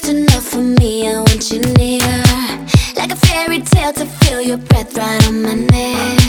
just enough for me. I want you near, like a fairy tale to feel your breath right on my neck.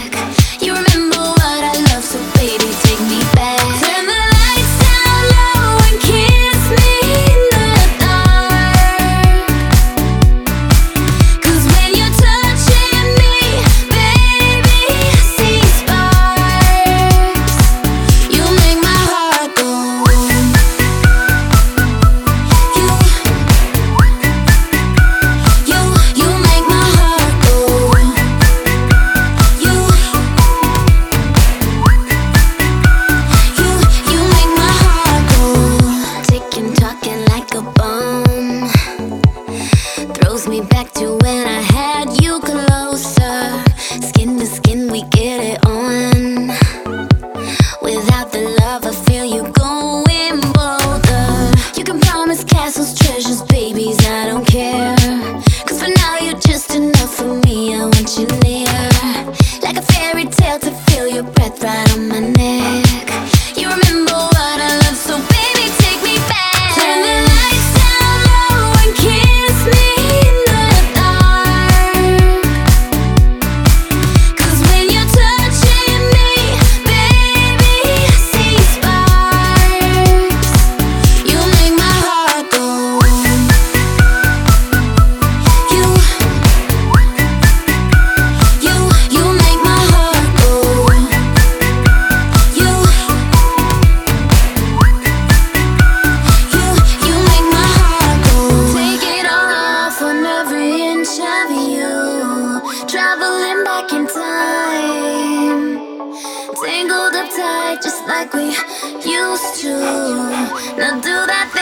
Throws me back to when I had you closer. Skin to skin, we get it on. like we used to. Now do that thing.